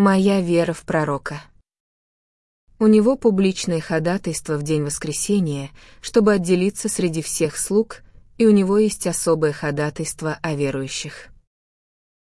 Моя вера в пророка. У него публичное ходатайство в день воскресения, чтобы отделиться среди всех слуг, и у него есть особое ходатайство о верующих.